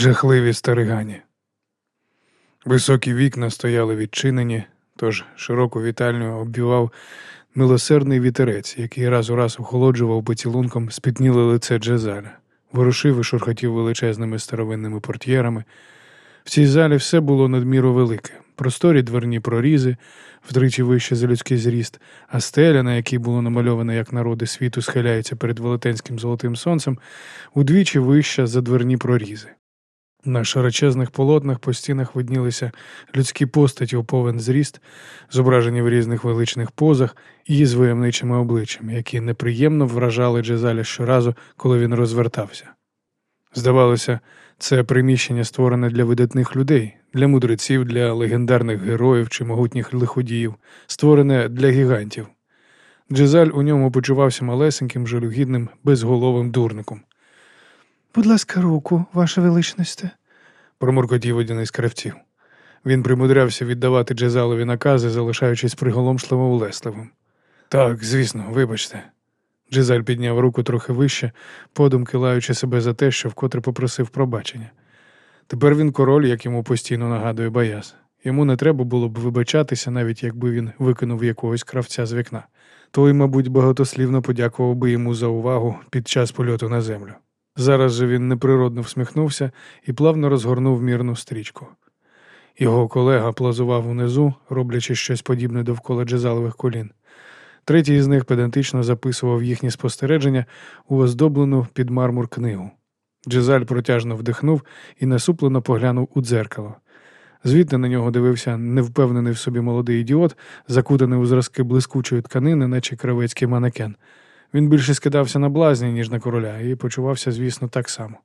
Жахливі старигані. Високі вікна стояли відчинені, тож широку вітальню оббивав милосердний вітерець, який раз у раз охолоджував поцілунком спітніле лице Джезаля, ворушив і шурхотів величезними старовинними портьєрами. В цій залі все було надміру велике, просторі дверні прорізи, втричі вище за людський зріст, а стеля, на якій було намальовано, як народи світу схиляються перед велетенським золотим сонцем, удвічі вища за дверні прорізи. На широчезних полотнах по стінах виднілися людські постаті у повен зріст, зображені в різних величних позах і з войовничими обличчями, які неприємно вражали Джезаля щоразу, коли він розвертався. Здавалося, це приміщення створене для видатних людей, для мудреців, для легендарних героїв чи могутніх лиходіїв, створене для гігантів. Джезаль у ньому почувався малесеньким, жалюгідним, безголовим дурником. Будь ласка, руку, ваше величносте, промуркотів один із кравців. Він примудрявся віддавати Джезалові накази, залишаючись приголомшливо улесливим. Так, звісно, вибачте. Джезаль підняв руку трохи вище, подумки лаючи себе за те, що вкотре попросив пробачення. Тепер він король, як йому постійно нагадує Баяс. Йому не треба було б вибачатися, навіть якби він викинув якогось кравця з вікна. Той, мабуть, багатослівно подякував би йому за увагу під час польоту на землю. Зараз же він неприродно всміхнувся і плавно розгорнув мірну стрічку. Його колега плазував унизу, роблячи щось подібне довкола джезалових колін. Третій із них педантично записував їхні спостереження у оздоблену під мармур книгу. Джезаль протяжно вдихнув і насуплено поглянув у дзеркало. Звідти на нього дивився невпевнений в собі молодий ідіот, закутаний у зразки блискучої тканини, наче кравецький манекен. Він більше скидався на блазні, ніж на короля, і почувався, звісно, так само.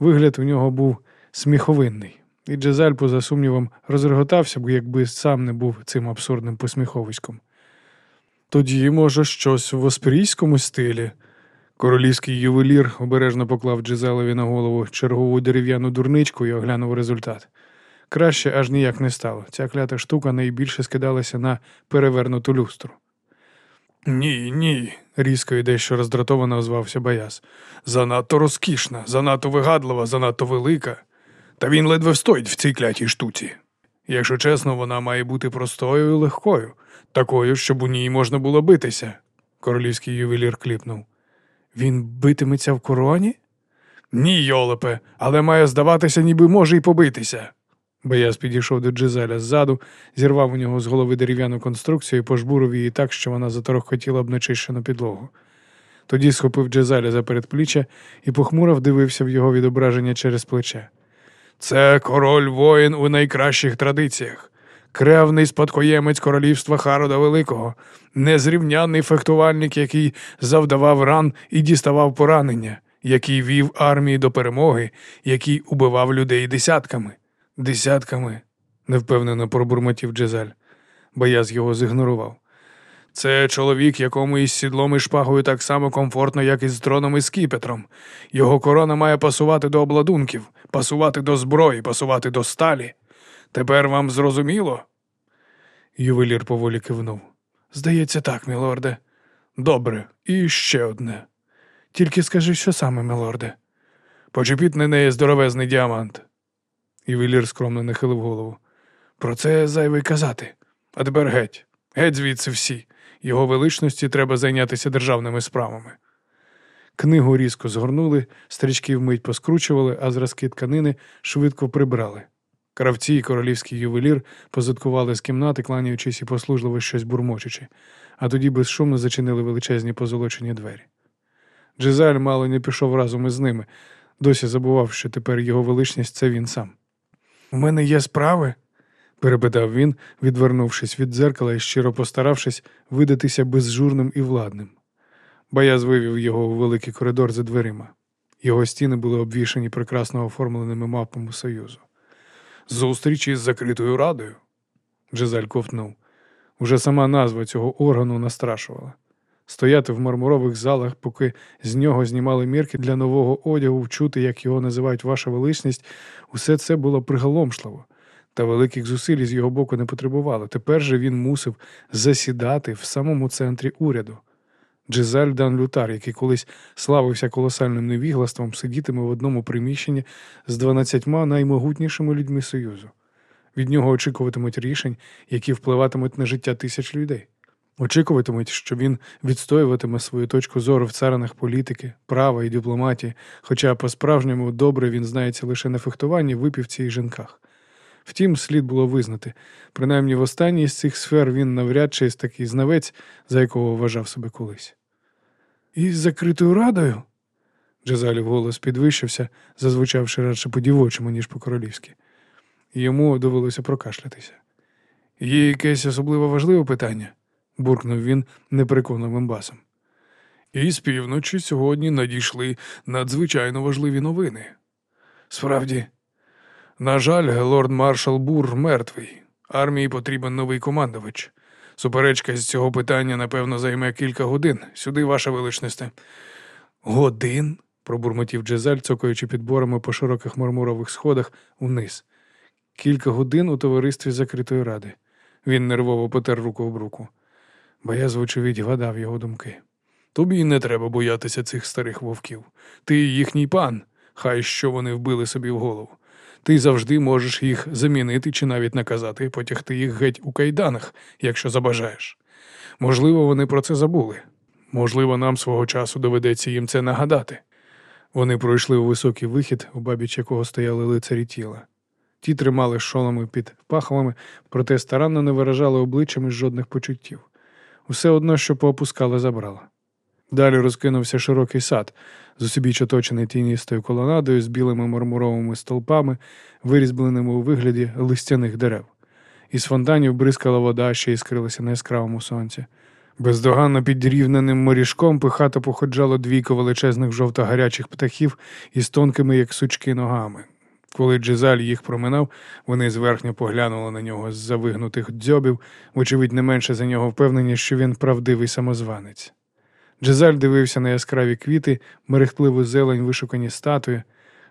Вигляд у нього був сміховинний, і Джезаль, поза сумнівом, розреготався б, якби сам не був цим абсурдним посміховиськом. Тоді, може, щось в оспрійському стилі. Королівський ювелір обережно поклав Джезалові на голову чергову дерев'яну дурничку і оглянув результат. Краще аж ніяк не стало. Ця клята штука найбільше скидалася на перевернуту люстру. Ні, ні, різко і дещо роздратовано озвався Баяс. Занадто розкішна, занадто вигадлива, занадто велика. Та він ледве встоїть в цій клятій штуці. Якщо чесно, вона має бути простою і легкою, такою, щоб у ній можна було битися. Королівський ювелір кліпнув. Він битиметься в короні? Ні, Йолепе, але має здаватися, ніби може й побитися. Бояз підійшов до Джизеля ззаду, зірвав у нього з голови дерев'яну конструкцію і пожбурив її так, що вона заторохотіла б нечищену підлогу. Тоді схопив Джезаля за передпліччя і похмуро вдивився в його відображення через плече. Це король воїн у найкращих традиціях, кревний спадкоємець королівства Харода Великого, незрівнянний фехтувальник, який завдавав ран і діставав поранення, який вів армії до перемоги, який убивав людей десятками. Десятками, невпевнено пробурмотів Джезаль. Бояз його зігнорував. Це чоловік, якому із сідлом і шпагою так само комфортно, як і з троном і скіпетром. Його корона має пасувати до обладунків, пасувати до зброї, пасувати до сталі. Тепер вам зрозуміло? Ювелір поволі кивнув. Здається, так, мілорде. Добре, і ще одне. Тільки скажи, що саме, мілорде. Почепіть на неї здоровезний діамант. Ювелір скромно нахилив голову. Про це зайвий казати. А тепер геть, геть звідси всі. Його величності треба зайнятися державними справами. Книгу різко згорнули, стрічки вмить поскручували, а зразки тканини швидко прибрали. Кравці і королівський ювелір позадкували з кімнати, кланяючись і послужливо щось бурмочучи, а тоді безшумно зачинили величезні позолочені двері. Джезаль мало не пішов разом із ними, досі забував, що тепер його величність це він сам. У мене є справи? перепитав він, відвернувшись від дзеркала і щиро постаравшись видатися безжурним і владним. Бояз вивів його у великий коридор за дверима. Його стіни були обвішані прекрасно оформленими мапами Союзу. Зустріч із закритою радою. Джезаль ковтнув. Уже сама назва цього органу настрашувала. Стояти в мармурових залах, поки з нього знімали мірки для нового одягу, вчути, як його називають ваша величність, усе це було приголомшливо, та великих зусиль з його боку не потребувало. Тепер же він мусив засідати в самому центрі уряду. Джизаль Дан Лютар, який колись славився колосальним невіглаством, сидітиме в одному приміщенні з дванадцятьма наймогутнішими людьми Союзу. Від нього очікуватимуть рішень, які впливатимуть на життя тисяч людей. Очікуватимуть, що він відстоюватиме свою точку зору в царинах політики, права і дипломатії, хоча по-справжньому добре він знається лише на фехтуванні, випівці і жінках. Втім, слід було визнати, принаймні в останній з цих сфер він навряд чи такий знавець, за якого вважав себе колись. Із закритою радою? Джезалів голос підвищився, зазвучавши радше по-дівочому, ніж по-королівськи. Йому довелося прокашлятися. Є якесь особливо важливе питання? Буркнув він непереконливим басом. І з півночі сьогодні надійшли надзвичайно важливі новини. Справді, на жаль, лорд маршал Бур мертвий. Армії потрібен новий командувач. Суперечка з цього питання, напевно, займе кілька годин. Сюди, ваша величносте. Годин? пробурмотів Джезаль, цокаючи підборами по широких мармурових сходах вниз. Кілька годин у товаристві закритої ради. Він нервово потер руку об руку. Бояз, вочевидь, гадав його думки. Тобі не треба боятися цих старих вовків. Ти їхній пан, хай що вони вбили собі в голову. Ти завжди можеш їх замінити чи навіть наказати, потягти їх геть у кайданах, якщо забажаєш. Можливо, вони про це забули. Можливо, нам свого часу доведеться їм це нагадати. Вони пройшли у високий вихід, у бабіч якого стояли лицарі тіла. Ті тримали шоломи під пахвами, проте старанно не виражали обличчями жодних почуттів. Усе одно, що поопускали, забрала. Далі розкинувся широкий сад, з усібіч оточений тіністою колонадою з білими мармуровими столпами, вирізбленими у вигляді листяних дерев. Із фонтанів бризкала вода, що іскрилася на яскравому сонці. Бездоганно під рівненим моріжком пихато походжало двійко величезних жовто-гарячих птахів із тонкими, як сучки, ногами. Коли Джизаль їх проминав, вони зверхньо поглянули на нього з завигнутих дзьобів, вочевидь, не менше за нього впевнені, що він правдивий самозванець. Джезаль дивився на яскраві квіти, мерехтливу зелень, вишукані статуї,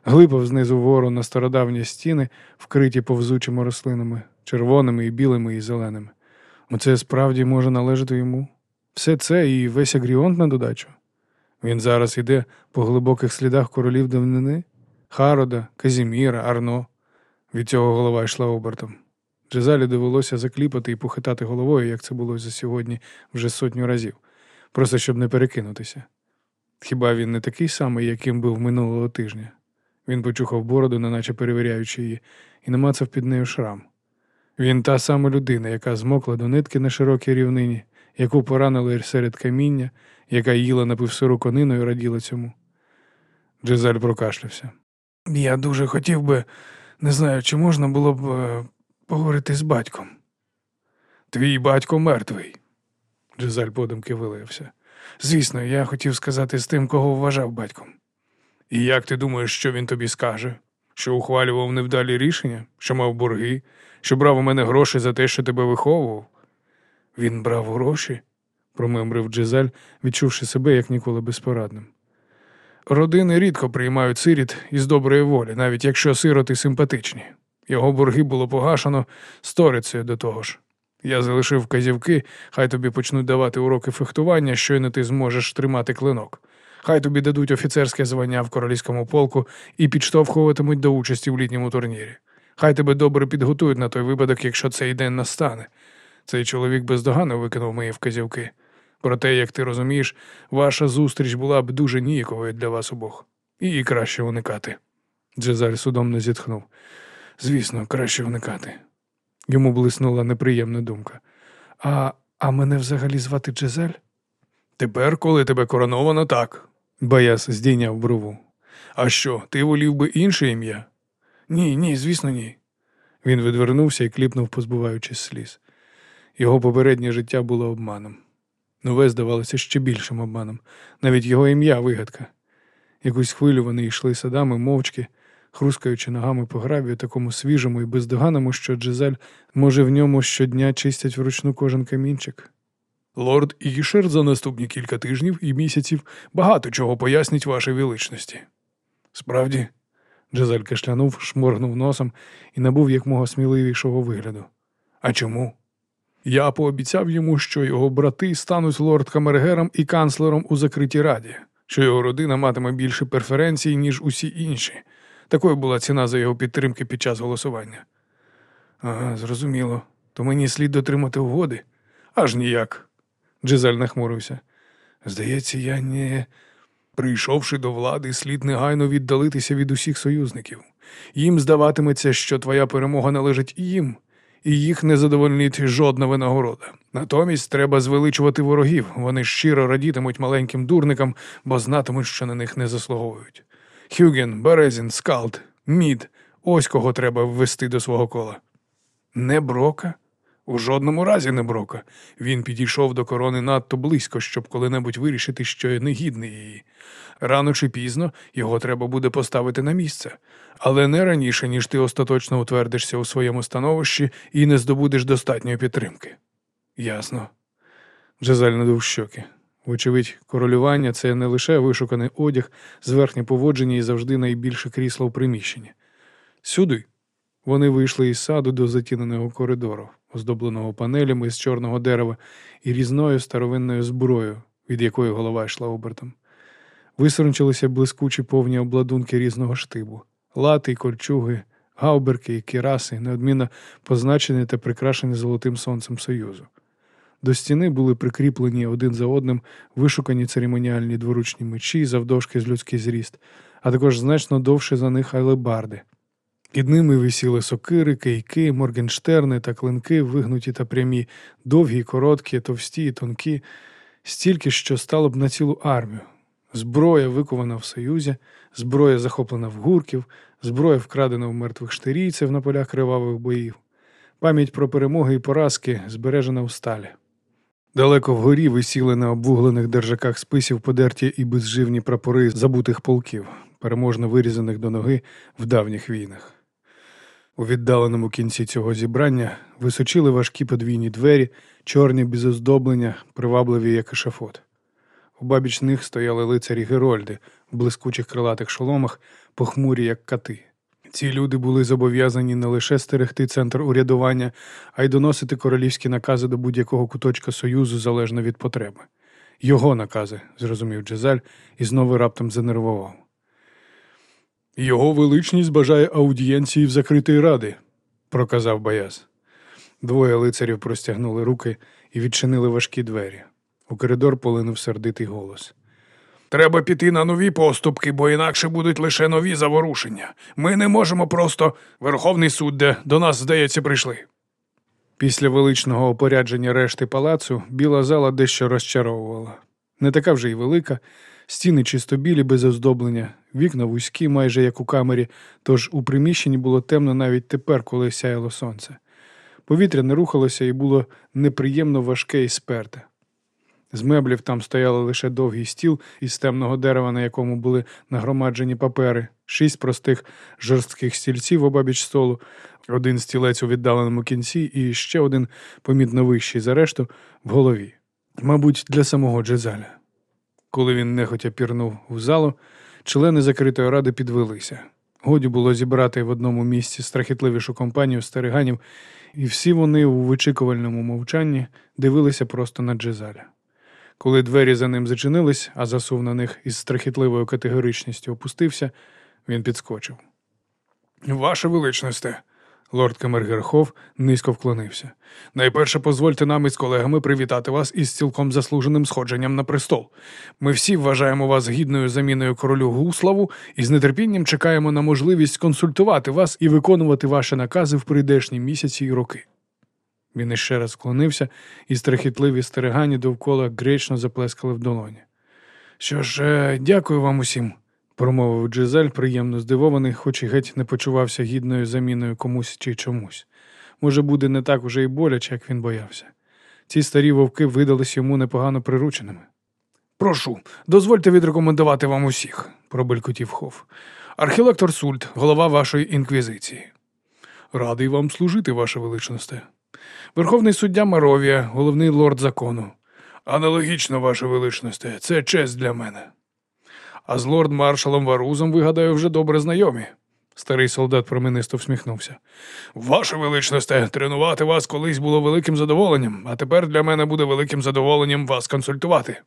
глипав знизу вгору на стародавні стіни, вкриті повзучими рослинами, червоними і білими і зеленими. Оце справді може належати йому. Все це і весь агріонт на додачу. Він зараз іде по глибоких слідах королів давнини, Харода, Казіміра, Арно. Від цього голова йшла обертом. Джезалі довелося закліпати і похитати головою, як це було за сьогодні вже сотню разів просто щоб не перекинутися. Хіба він не такий самий, яким був минулого тижня? Він почухав бороду, неначе перевіряючи її, і намацав під нею шрам. Він та сама людина, яка змокла до нитки на широкій рівнині, яку поранили серед каміння, яка їла напивсиру конину і раділа цьому. Джезаль прокашлявся. Я дуже хотів би, не знаю, чи можна було б е, поговорити з батьком. Твій батько мертвий, Джезаль подумки вилився. Звісно, я хотів сказати з тим, кого вважав батьком. І як ти думаєш, що він тобі скаже? Що ухвалював невдалі рішення, що мав борги, що брав у мене гроші за те, що тебе виховував? Він брав гроші, промимрив Джезаль, відчувши себе як ніколи безпорадним. Родини рідко приймають сиріт із доброї волі, навіть якщо сироти симпатичні. Його борги було погашено сторицею до того ж. Я залишив вказівки, хай тобі почнуть давати уроки фехтування, щойно ти зможеш тримати клинок. Хай тобі дадуть офіцерське звання в королівському полку і підштовхуватимуть до участі в літньому турнірі. Хай тебе добре підготують на той випадок, якщо цей день настане. Цей чоловік бездоганно викинув мої вказівки. Проте, як ти розумієш, ваша зустріч була б дуже ніяковою для вас обох. І краще уникати. Джезаль судомно зітхнув. Звісно, краще уникати. Йому блиснула неприємна думка. А а мене взагалі звати Джезель? Тепер, коли тебе короновано, так. Баяс здійняв брову. А що, ти волів би інше ім'я? Ні, ні, звісно, ні. Він відвернувся і кліпнув, позбуваючись сліз. Його попереднє життя було обманом. Нове здавалося ще більшим обманом. Навіть його ім'я вигадка. Якусь хвилю вони йшли садами мовчки, хрускаючи ногами по гравію, такому свіжому і бездоганному, що Джезель, може, в ньому щодня чистять вручну кожен камінчик. Лорд Ішер за наступні кілька тижнів і місяців багато чого пояснить вашій величності. Справді, Джезель кашлянув, шморгнув носом і набув якмога сміливішого вигляду. А чому? Я пообіцяв йому, що його брати стануть лорд Камергером і канцлером у закритій раді, що його родина матиме більше преференцій, ніж усі інші. Такою була ціна за його підтримки під час голосування. Ага, зрозуміло. То мені слід дотримати угоди? Аж ніяк. Джизаль нахмурився. Здається, я не. Прийшовши до влади, слід негайно віддалитися від усіх союзників. Їм здаватиметься, що твоя перемога належить їм, і їх не задовольнить жодна винагорода. Натомість треба звеличувати ворогів. Вони щиро радітимуть маленьким дурникам, бо знатимуть, що на них не заслуговують. Хюген, Березін, Скалт, Мід ось кого треба ввести до свого кола. Не брока? У жодному разі не брока. Він підійшов до корони надто близько, щоб коли-небудь вирішити, що я негідний її. Рано чи пізно його треба буде поставити на місце, але не раніше, ніж ти остаточно утвердишся у своєму становищі і не здобудеш достатньої підтримки. Ясно. Джезаль надув щоки. Вочевидь, королювання це не лише вишуканий одяг, зверхнє поводження і завжди найбільше крісло в приміщенні. Сюди. Вони вийшли із саду до затіненого коридору, оздобленого панелями з чорного дерева і різною старовинною зброєю, від якої голова йшла обертом. Висорончилися блискучі повні обладунки різного штибу, лати кольчуги, гауберки і кіраси, неодмінно позначені та прикрашені золотим сонцем Союзу. До стіни були прикріплені один за одним вишукані церемоніальні дворучні мечі завдовжки з людський зріст, а також значно довше за них алебарди. Під ними висіли сокири, кийки, моргенштерни та клинки, вигнуті та прямі, довгі, короткі, товсті і тонкі, стільки, що стало б на цілу армію. Зброя викована в Союзі, зброя захоплена в гурків, зброя вкрадена в мертвих штирійців на полях кривавих боїв. Пам'ять про перемоги і поразки збережена в сталі. Далеко вгорі висіли на обвуглених держаках списів подерті і безживні прапори забутих полків, переможно вирізаних до ноги в давніх війнах. У віддаленому кінці цього зібрання височили важкі подвійні двері, чорні без оздоблення, привабливі, як ешафот. У бабіч них стояли лицарі Герольди в блискучих крилатих шоломах, похмурі, як кати. Ці люди були зобов'язані не лише стерегти центр урядування, а й доносити королівські накази до будь-якого куточка Союзу залежно від потреби. Його накази, зрозумів Джезаль, і знову раптом занервував. Його величність бажає аудієнції в закритої ради, проказав Баяз. Двоє лицарів простягнули руки і відчинили важкі двері. У коридор полинув сердитий голос. Треба піти на нові поступки, бо інакше будуть лише нові заворушення. Ми не можемо просто Верховний суд, де до нас, здається, прийшли. Після величного опорядження решти палацу біла зала дещо розчаровувала. Не така вже й велика, стіни чисто білі без оздоблення, вікна вузькі, майже як у камері, тож у приміщенні було темно навіть тепер, коли сяяло сонце. Повітря не рухалося і було неприємно важке і сперте. З меблів там стояли лише довгий стіл із темного дерева, на якому були нагромаджені папери, шість простих жорстких стільців обабіч столу, один стілець у віддаленому кінці і ще один, помітно вищий за решту, в голові. Мабуть, для самого Джезаля. Коли він нехотя пірнув у залу, члени закритої ради підвелися. Годі було зібрати в одному місці страхітливішу компанію стариганів, і всі вони у вичікувальному мовчанні дивилися просто на Джезаля. Коли двері за ним зачинились, а засув на них із страхітливою категоричністю опустився, він підскочив. Ваше величносте, лорд Камергерхов низько вклонився. Найперше позвольте нам із колегами привітати вас із цілком заслуженим сходженням на престол. Ми всі вважаємо вас гідною заміною королю Гуславу і з нетерпінням чекаємо на можливість консультувати вас і виконувати ваші накази в прийдешні місяці і роки. Він іще раз склонився, і страхітливі стерегані довкола гречно заплескали в долоні. Що ж, е, дякую вам усім, промовив Джизель, приємно здивований, хоч і геть не почувався гідною заміною комусь чи чомусь. Може, буде не так уже й боляче, як він боявся. Ці старі вовки видались йому непогано прирученими. Прошу, дозвольте відрекомендувати вам усіх, пробелькотів Хоф. Архілектор Сульт, голова вашої інквізиції. Радий вам служити, ваше величносте. Верховний суддя Маровія, головний лорд закону. Аналогічно, ваше величносте, це честь для мене. А з лорд маршалом Варузом, ви гадаю, вже добре знайомі. Старий солдат променисто всміхнувся. Ваше величносте, тренувати вас колись було великим задоволенням, а тепер для мене буде великим задоволенням вас консультувати.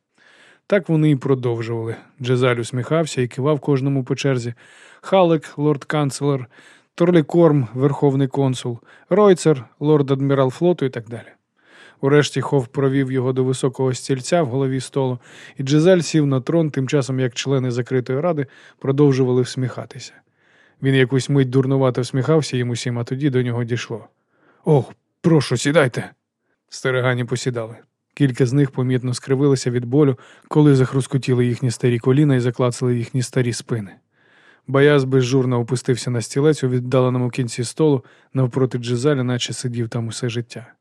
Так вони і продовжували. Джезаль усміхався і кивав кожному по черзі. Халек, лорд-канцлер, Торлікорм, верховний консул, Ройцер, лорд-адмірал флоту і так далі. Урешті Хов провів його до високого стільця в голові столу, і Джезаль сів на трон, тим часом як члени закритої ради продовжували всміхатися. Він якусь мить дурнувато всміхався їм усім, а тоді до нього дійшло. Ох, прошу, сідайте. Стерегані посідали. Кілька з них помітно скривилися від болю, коли захрускотіли їхні старі коліна і заклацали їхні старі спини. Баяз безжурно опустився на стілець у віддаленому кінці столу, навпроти Джезаля, наче сидів там усе життя.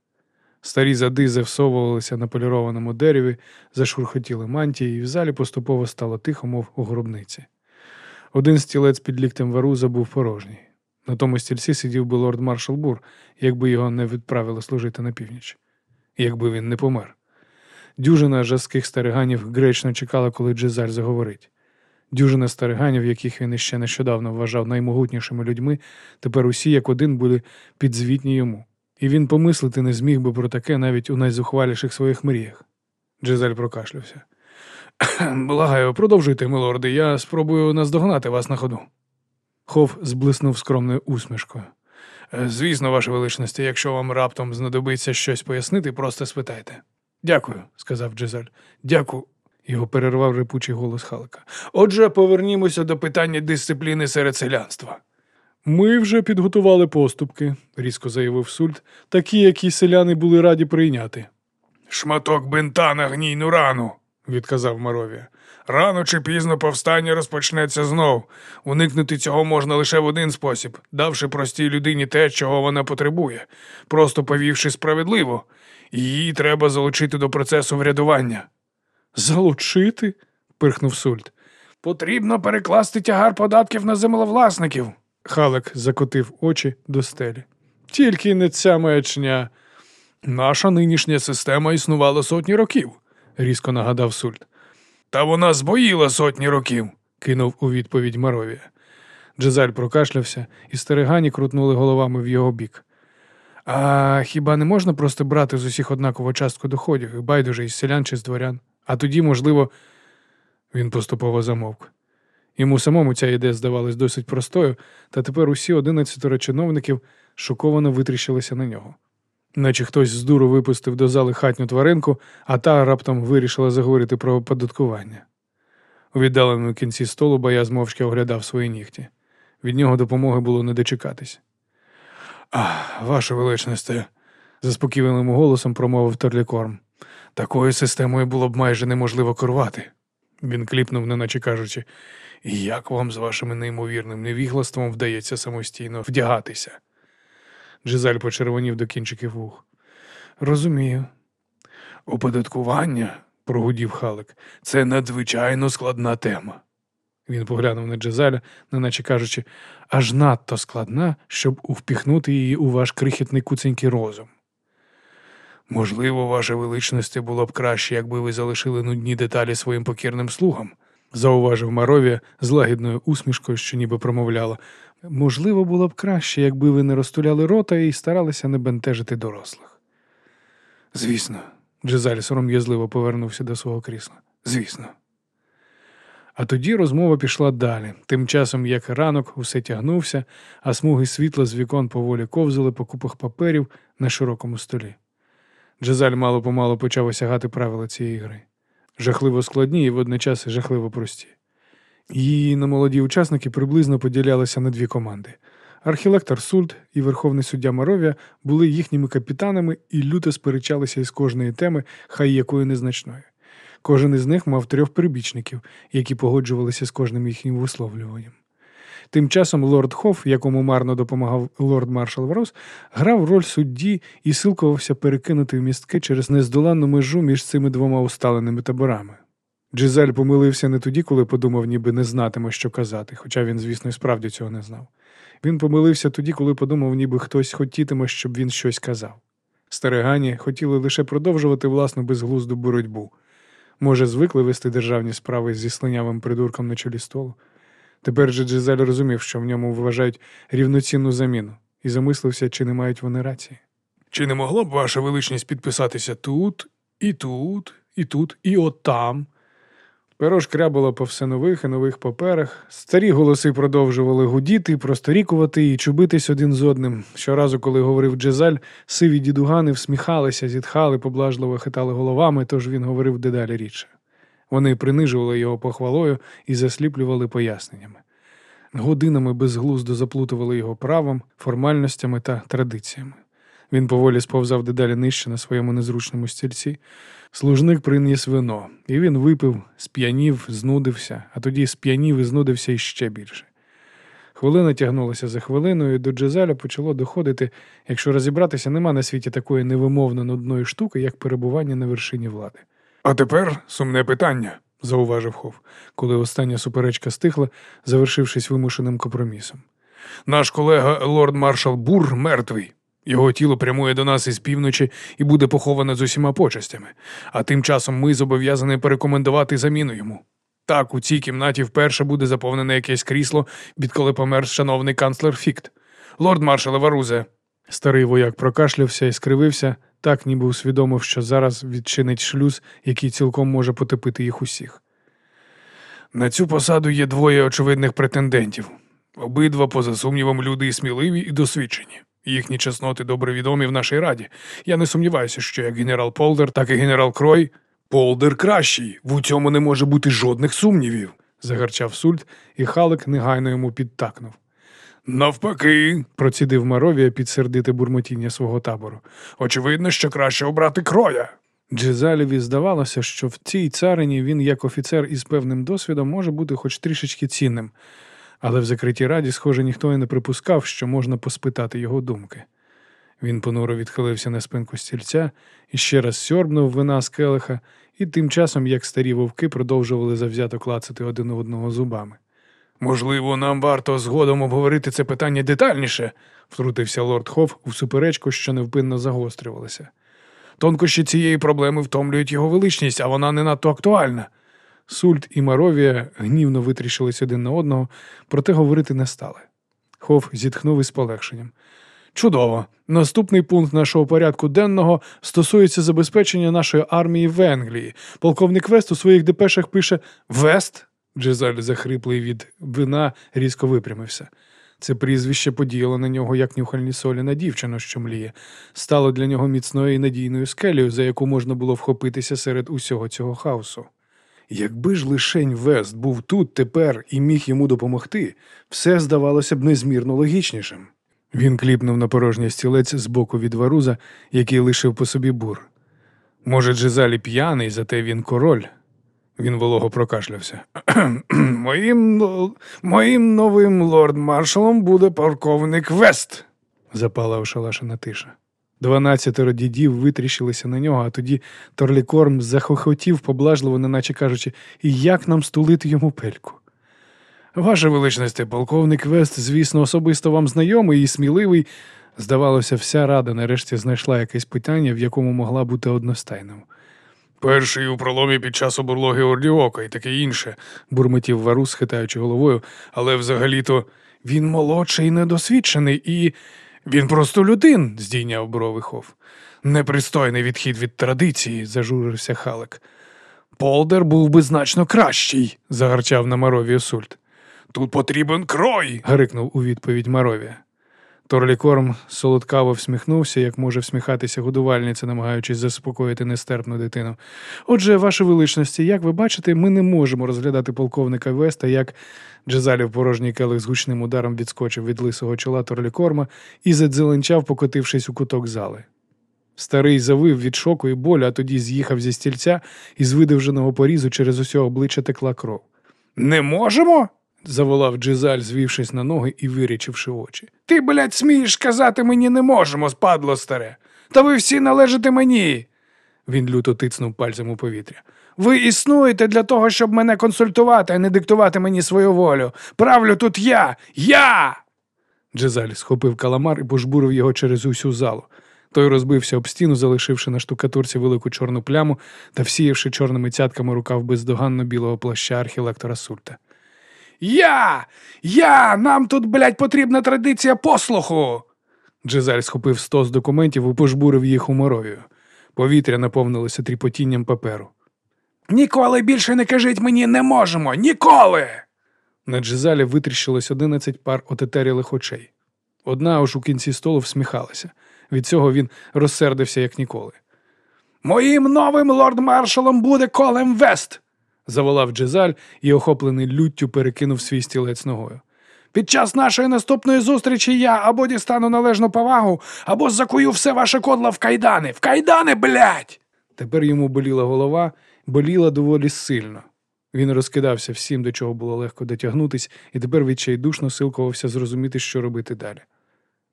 Старі зади завсовувалися на полірованому дереві, зашурхотіли мантії, і в залі поступово стало тихо, мов у гробниці. Один стілець під ліктем Варуза був порожній. На тому стільці сидів би лорд маршал Бур, якби його не відправили служити на північ, якби він не помер. Дюжина жаских стариганів гречно чекала, коли Джезаль заговорить. Дюжина стариганів, яких він іще нещодавно вважав наймогутнішими людьми, тепер усі як один були підзвітні йому, і він помислити не зміг би про таке навіть у найзухваліших своїх мріях. Джезаль прокашлявся. Благаю, продовжуйте, милорди, я спробую наздогнати вас на ходу. Хов зблиснув скромною усмішкою. «Е, Звісно, ваше величність, якщо вам раптом знадобиться щось пояснити, просто спитайте. Дякую, сказав Джезаль. Дякую. Його перервав репучий голос Халика. Отже, повернімося до питання дисципліни серед селянства. Ми вже підготували поступки, різко заявив Сульт, такі, які селяни були раді прийняти. Шматок бинта на гнійну рану, відказав Маровія. Рано чи пізно повстання розпочнеться знов. Уникнути цього можна лише в один спосіб, давши простій людині те, чого вона потребує, просто повівши справедливо. Її треба залучити до процесу врядування. Залучити? пирхнув Сульт. Потрібно перекласти тягар податків на землевласників. Халек закотив очі до стелі. Тільки не ця маячня. Наша нинішня система існувала сотні років, різко нагадав Сульт. Та вона збоїла сотні років, кинув у відповідь Маровія. Джезаль прокашлявся, і стерегані крутнули головами в його бік. А хіба не можна просто брати з усіх однакову частку доходів, байдуже із селян чи з дворян? А тоді, можливо, він поступово замовк. Йому самому ця ідея здавалась досить простою, та тепер усі одинадцятеро чиновників шоковано витріщилися на нього. Наче хтось з дуру випустив до зали хатню тваринку, а та раптом вирішила заговорити про оподаткування. У віддаленому кінці столу бояз мовчки оглядав свої нігті. Від нього допомоги було не дочекатись. Ах, ваше величність, заспокійливим голосом промовив Торлікорм. Такою системою було б майже неможливо керувати. Він кліпнув, неначе кажучи, як вам з вашим неймовірним невіглаством вдається самостійно вдягатися? Джизаль почервонів до кінчиків вух. Розумію. Оподаткування, прогудів Халик, це надзвичайно складна тема. Він поглянув на Джезаля, неначе кажучи, аж надто складна, щоб увпіхнути її у ваш крихітний куценький розум. Можливо, ваше величність було б краще, якби ви залишили нудні деталі своїм покірним слугам, зауважив Маровія з лагідною усмішкою, що ніби промовляла. Можливо, було б краще, якби ви не розтуляли рота і старалися не бентежити дорослих. Звісно, Джезаль сором'язливо повернувся до свого крісла. Звісно. А тоді розмова пішла далі. Тим часом, як ранок, усе тягнувся, а смуги світла з вікон поволі ковзали по купах паперів на широкому столі. Джезаль мало помалу почав осягати правила цієї гри. Жахливо складні і водночас жахливо прості. Її немолоді учасники приблизно поділялися на дві команди. Архілектор Сульт і верховний суддя Маровія були їхніми капітанами і люто сперечалися із кожної теми, хай якої незначної. Кожен із них мав трьох прибічників, які погоджувалися з кожним їхнім висловлюванням. Тим часом лорд Хофф, якому марно допомагав лорд маршал Варос, грав роль судді і силкувався перекинути містки через нездоланну межу між цими двома усталеними таборами. Джизель помилився не тоді, коли подумав, ніби не знатиме, що казати, хоча він, звісно, і справді цього не знав. Він помилився тоді, коли подумав, ніби хтось хотітиме, щоб він щось казав. Старигані хотіли лише продовжувати власну безглузду боротьбу. Може, звикли вести державні справи зі слинявим придурком на чолі столу. Тепер же Джезаль розумів, що в ньому вважають рівноцінну заміну, і замислився, чи не мають вони рації. Чи не могла б ваша величність підписатися тут, і тут, і тут, і от там? Перо шкрябало по все нових і нових паперах. Старі голоси продовжували гудіти, просторікувати і чубитись один з одним. Щоразу, коли говорив Джезаль, сиві дідугани всміхалися, зітхали, поблажливо хитали головами, тож він говорив дедалі рідше. Вони принижували його похвалою і засліплювали поясненнями. Годинами безглуздо заплутували його правом, формальностями та традиціями. Він поволі сповзав дедалі нижче на своєму незручному стільці. Служник приніс вино, і він випив, сп'янів, знудився, а тоді сп'янів і знудився іще більше. Хвилина тягнулася за хвилиною, і до Джезаля почало доходити, якщо розібратися, нема на світі такої невимовно нудної штуки, як перебування на вершині влади. А тепер сумне питання, зауважив Хов, коли остання суперечка стихла, завершившись вимушеним компромісом. Наш колега лорд маршал Бур мертвий. Його тіло прямує до нас із півночі і буде поховане з усіма почестями, а тим часом ми зобов'язані порекомендувати заміну йому. Так, у цій кімнаті вперше буде заповнене якесь крісло, відколи помер шановний канцлер Фікт. Лорд маршале Варузе. Старий вояк прокашлявся і скривився, так ніби усвідомив, що зараз відчинить шлюз, який цілком може потопити їх усіх. На цю посаду є двоє очевидних претендентів. Обидва, поза сумнівом, люди і сміливі і досвідчені. Їхні чесноти добре відомі в нашій раді. Я не сумніваюся, що як генерал Полдер, так і генерал Крой. Полдер кращий, в цьому не може бути жодних сумнівів, загарчав Сульт, і Халик негайно йому підтакнув. Навпаки, процідив Маровія під сердите бурмотіння свого табору. Очевидно, що краще обрати кроя. Джезалєві здавалося, що в цій царині він, як офіцер із певним досвідом, може бути хоч трішечки цінним, але в закритій раді, схоже, ніхто і не припускав, що можна поспитати його думки. Він понуро відхилився на спинку стільця і ще раз сьорбнув вина з келиха, і тим часом, як старі вовки, продовжували завзято клацати один одного зубами. Можливо, нам варто згодом обговорити це питання детальніше, втрутився лорд Хофф у суперечку, що невпинно загострювалася. Тонкощі цієї проблеми втомлюють його величність, а вона не надто актуальна. Сульт і Маровія гнівно витріщились один на одного, проте говорити не стали. Хофф зітхнув із полегшенням. Чудово. Наступний пункт нашого порядку денного стосується забезпечення нашої армії в Англії. Полковник Вест у своїх депешах пише Вест. Джезаль, захриплий від вина, різко випрямився. Це прізвище подіяло на нього, як нюхальні солі на дівчину, що мліє, стало для нього міцною і надійною скелею, за яку можна було вхопитися серед усього цього хаосу. Якби ж лишень Вест був тут тепер і міг йому допомогти, все здавалося б незмірно логічнішим. Він кліпнув на порожній стілець з боку від варуза, який лишив по собі бур. Може, Джезалі п'яний, зате він король. Він волого прокашлявся. моїм моїм новим лорд-маршалом буде полковник Вест, запала ошалашена тиша. Дванадцятеро дідів витріщилися на нього, а тоді Торлікорм захохотів поблажливо, неначе кажучи, як нам стулити йому пельку. Ваше величність, полковник Вест, звісно, особисто вам знайомий і сміливий. Здавалося, вся рада нарешті знайшла якесь питання, в якому могла бути одностайною. Перший у проломі під час обурлоги Ордіока і таке інше, бурмотів Варус, хитаючи головою, але взагалі-то він молодший і недосвідчений, і він просто людин, здійняв брови Хов. Непристойний відхід від традиції, зажурився Халек. Полдер був би значно кращий, загарчав на Маровію Сульт. Тут потрібен крой. гарикнув у відповідь Маровія. Торлікорм солодкаво всміхнувся, як може всміхатися годувальниця, намагаючись заспокоїти нестерпну дитину. Отже, ваше величності, як ви бачите, ми не можемо розглядати полковника Веста, як Джезалів порожній келих з гучним ударом відскочив від лисого чола Торлікорма і задзеленчав, покотившись у куток зали. Старий завив від шоку і болю, а тоді з'їхав зі стільця і з видовженого порізу через усе обличчя текла кров. Не можемо? Заволав Джизаль, звівшись на ноги і вирічивши очі. Ти, блядь, смієш казати мені не можемо, спадло старе. Та ви всі належите мені. Він люто тицнув пальцем у повітря. Ви існуєте для того, щоб мене консультувати, а не диктувати мені свою волю. Правлю тут я. Я. Джезаль схопив каламар і пожбурив його через усю залу. Той розбився об стіну, залишивши на штукатурці велику чорну пляму та всіявши чорними цятками рукав бездоганно білого плаща архілектора Сульта. Я! Я! Нам тут, блядь, потрібна традиція послуху. Джезаль схопив стос документів і пожбурив їх у моровію. Повітря наповнилося тріпотінням паперу. Ніколи більше не кажіть мені не можемо! Ніколи! На Джезалі витріщилось одинадцять пар отетерілих очей. Одна аж у кінці столу всміхалася. Від цього він розсердився, як ніколи. Моїм новим лорд-маршалом буде Колем Вест. Заволав Джезаль і, охоплений люттю, перекинув свій стілець ногою. Під час нашої наступної зустрічі я або дістану належну повагу, або закую все ваше кодло в кайдани. В кайдани, блядь! Тепер йому боліла голова, боліла доволі сильно. Він розкидався всім, до чого було легко дотягнутись, і тепер відчайдушно силкувався зрозуміти, що робити далі.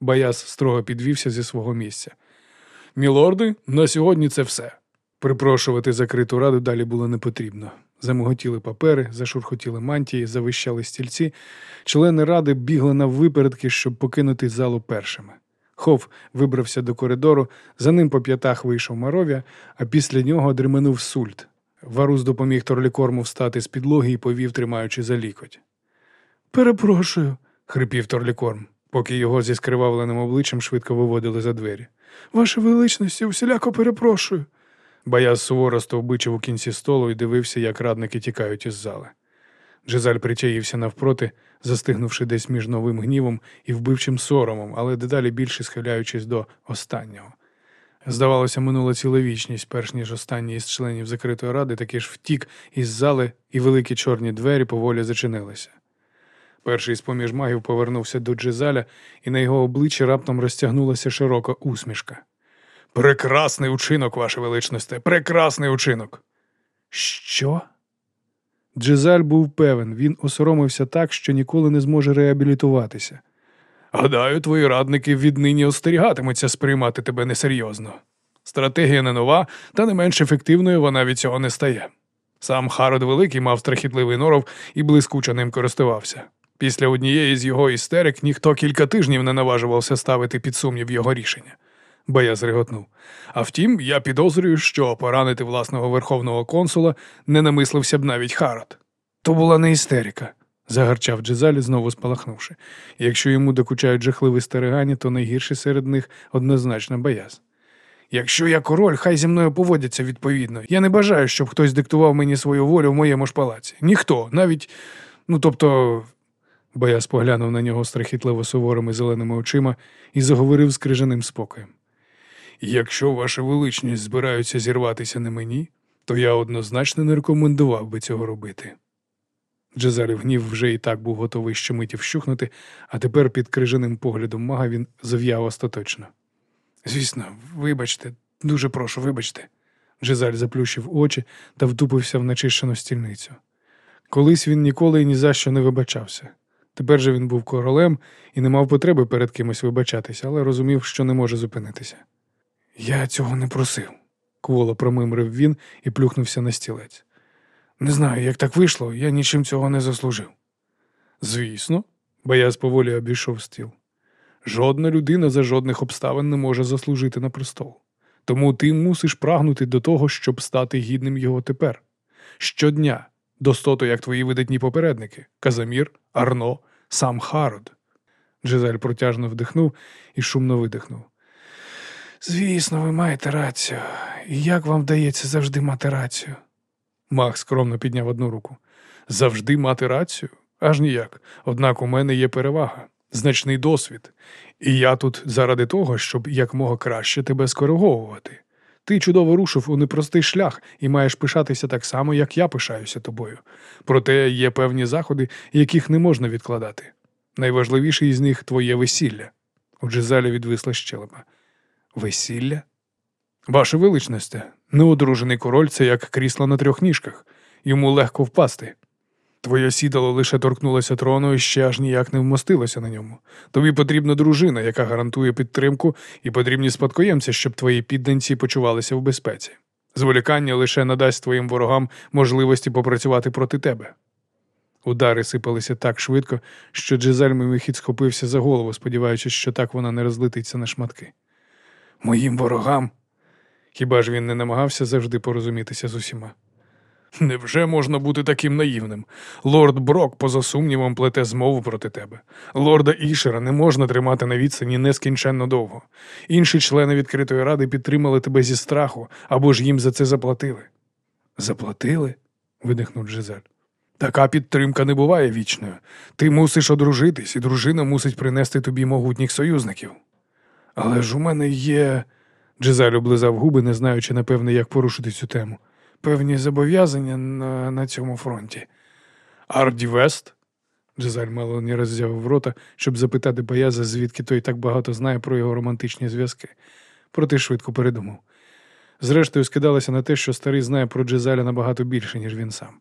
Баяс строго підвівся зі свого місця. Мілорди, на сьогодні це все. Припрошувати закриту раду далі було не потрібно. Замоготіли папери, зашурхотіли мантії, завищали стільці. Члени ради бігли на випередки, щоб покинути залу першими. Хоф вибрався до коридору, за ним по п'ятах вийшов Маровя, а після нього дременув сульт. Варус допоміг Торлікорму встати з підлоги і повів, тримаючи за лікоть. Перепрошую, хрипів Торлікорм, поки його зі скривавленим обличчям швидко виводили за двері. Ваше величності, усіляко перепрошую. Баяз суворо стовбичив у кінці столу і дивився, як радники тікають із зали. Джезаль причаївся навпроти, застигнувши десь між новим гнівом і вбивчим соромом, але дедалі більше схиляючись до останнього. Здавалося, минула ціла вічність, перш ніж останній із членів закритої ради таки ж втік із зали, і великі чорні двері поволі зачинилися. Перший з поміж магів повернувся до Джезаля, і на його обличчі раптом розтягнулася широка усмішка. Прекрасний учинок, ваше величносте, прекрасний учинок. Що? Джезаль був певен, він осоромився так, що ніколи не зможе реабілітуватися. Гадаю, твої радники віднині остерігатимуться сприймати тебе несерйозно. Стратегія не нова, та не менш ефективною вона від цього не стає. Сам Харод Великий мав страхітливий норов і блискуче ним користувався. Після однієї з його істерик ніхто кілька тижнів не наважувався ставити під сумнів його рішення. Баяз реготнув. А втім, я підозрюю, що поранити власного верховного консула не намислився б навіть Харод. То була не істерика, загарчав Джезалі, знову спалахнувши. Якщо йому докучають жахливі стерегані, то найгірший серед них однозначно Баяз. Якщо я король, хай зі мною поводяться відповідно. Я не бажаю, щоб хтось диктував мені свою волю в моєму ж палаці. Ніхто, навіть, ну тобто. Бояс поглянув на нього страхітливо суворими зеленими очима і заговорив з крижаним спокоєм. Якщо ваша величність збираються зірватися на мені, то я однозначно не рекомендував би цього робити. Джезалів гнів вже і так був готовий щомиті вщухнути, а тепер під крижаним поглядом мага він зав'яв остаточно. Звісно, вибачте, дуже прошу, вибачте. Джезаль заплющив очі та втупився в начищену стільницю. Колись він ніколи і ні за що не вибачався. Тепер же він був королем і не мав потреби перед кимось вибачатися, але розумів, що не може зупинитися. Я цього не просив, кволо промимрив він і плюхнувся на стілець. Не знаю, як так вийшло, я нічим цього не заслужив. Звісно, Бояз поволі обійшов стіл. Жодна людина за жодних обставин не може заслужити на престол. Тому ти мусиш прагнути до того, щоб стати гідним його тепер. Щодня, достото, як твої видатні попередники Казамір, Арно, сам Харод. Джезель протяжно вдихнув і шумно видихнув. Звісно, ви маєте рацію. І як вам вдається завжди мати рацію? Мах скромно підняв одну руку. Завжди мати рацію? Аж ніяк. Однак у мене є перевага, значний досвід. І я тут заради того, щоб якмога краще тебе скориговувати. Ти чудово рушив у непростий шлях і маєш пишатися так само, як я пишаюся тобою. Проте є певні заходи, яких не можна відкладати. Найважливіший із них твоє весілля. У Джезалі відвисла щелепа. Весілля? Ваше величність, неодружений король це як крісло на трьох ніжках. Йому легко впасти. Твоє сідало лише торкнулося трону і ще аж ніяк не вмостилося на ньому. Тобі потрібна дружина, яка гарантує підтримку, і потрібні спадкоємці, щоб твої підданці почувалися в безпеці. Зволікання лише надасть твоїм ворогам можливості попрацювати проти тебе. Удари сипалися так швидко, що Джезель мимохід схопився за голову, сподіваючись, що так вона не розлетиться на шматки. Моїм ворогам. Хіба ж він не намагався завжди порозумітися з усіма? Невже можна бути таким наївним? Лорд Брок, поза сумнівом, плете змову проти тебе. Лорда Ішера не можна тримати на відстані нескінченно довго. Інші члени відкритої ради підтримали тебе зі страху або ж їм за це заплатили. Заплатили? видихнув Джизель. Така підтримка не буває вічною. Ти мусиш одружитись, і дружина мусить принести тобі могутніх союзників. Але ж у мене є. Джизель облизав губи, не знаючи, напевне, як порушити цю тему. Певні зобов'язання на, на цьому фронті. Арді Вест? Джизаль мало не роззявив рота, щоб запитати Бояза, звідки той так багато знає про його романтичні зв'язки. Проте швидко передумав. Зрештою, скидалося на те, що старий знає про Джизаля набагато більше, ніж він сам.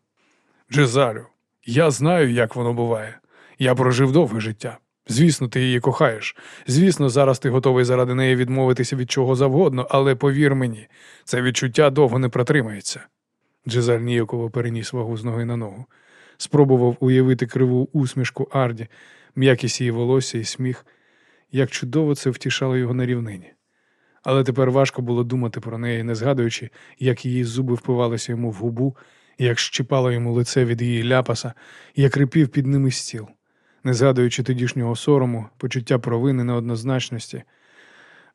Джизалю, я знаю, як воно буває. Я прожив довге життя. Звісно, ти її кохаєш. Звісно, зараз ти готовий заради неї відмовитися від чого завгодно, але повір мені, це відчуття довго не протримається. Джизаль ніяково переніс вагу з ноги на ногу. Спробував уявити криву усмішку Арді, м'якість її волосся і сміх, як чудово це втішало його на рівнині. Але тепер важко було думати про неї, не згадуючи, як її зуби впивалися йому в губу, як щипало йому лице від її ляпаса, як рипів під ними стіл, не згадуючи тодішнього сорому, почуття провини неоднозначності.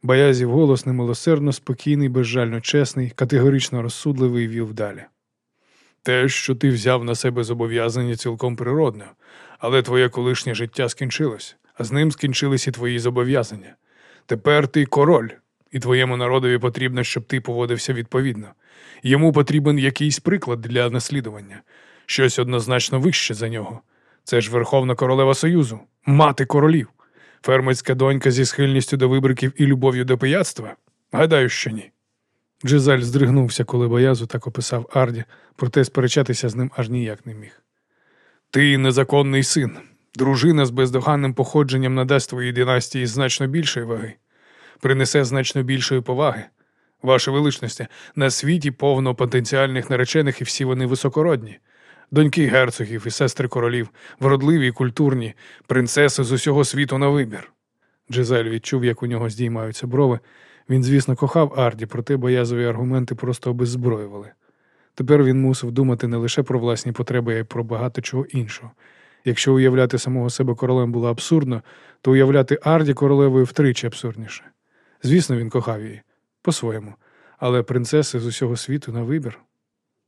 Боязів голос немилосердно спокійний, безжально чесний, категорично розсудливий вів далі. Те, що ти взяв на себе зобов'язання цілком природно, але твоє колишнє життя скінчилось, а з ним скінчились і твої зобов'язання. Тепер ти король, і твоєму народові потрібно, щоб ти поводився відповідно. Йому потрібен якийсь приклад для наслідування, щось однозначно вище за нього. Це ж Верховна Королева Союзу, мати королів, фермерська донька зі схильністю до вибриків і любов'ю до пияцтва? Гадаю, що ні. Джизаль здригнувся, коли боязу так описав Арді, проте сперечатися з ним аж ніяк не міг. Ти незаконний син. Дружина з бездоганним походженням надасть твоїй династії значно більшої ваги, принесе значно більшої поваги. Ваше величності, на світі повно потенціальних наречених, і всі вони високородні. Доньки герцогів і сестри королів, вродливі і культурні, принцеси з усього світу на вибір. Джизель відчув, як у нього здіймаються брови. Він, звісно, кохав Арді, проте боязові аргументи просто обеззброювали. Тепер він мусив думати не лише про власні потреби, а й про багато чого іншого. Якщо уявляти самого себе королем було абсурдно, то уявляти Арді королевою втричі абсурдніше. Звісно, він кохав її по-своєму, але принцеси з усього світу на вибір.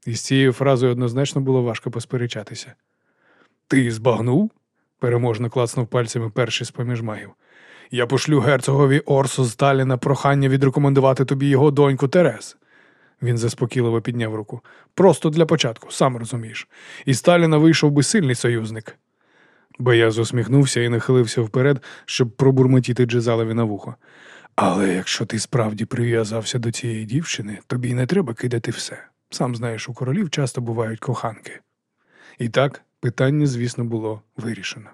І з цією фразою однозначно було важко посперечатися. Ти збагнув? переможно клацнув пальцями перший з поміж магів. Я пошлю герцогові Орсу з Таліна прохання відрекомендувати тобі його доньку Терез. Він заспокійливо підняв руку. Просто для початку, сам розумієш. Із Сталіна вийшов би сильний союзник. Бояз усміхнувся і нахилився вперед, щоб пробурмотіти Джезалеві на вухо. Але якщо ти справді прив'язався до цієї дівчини, тобі не треба кидати все. Сам знаєш, у королів часто бувають коханки. І так питання, звісно, було вирішено.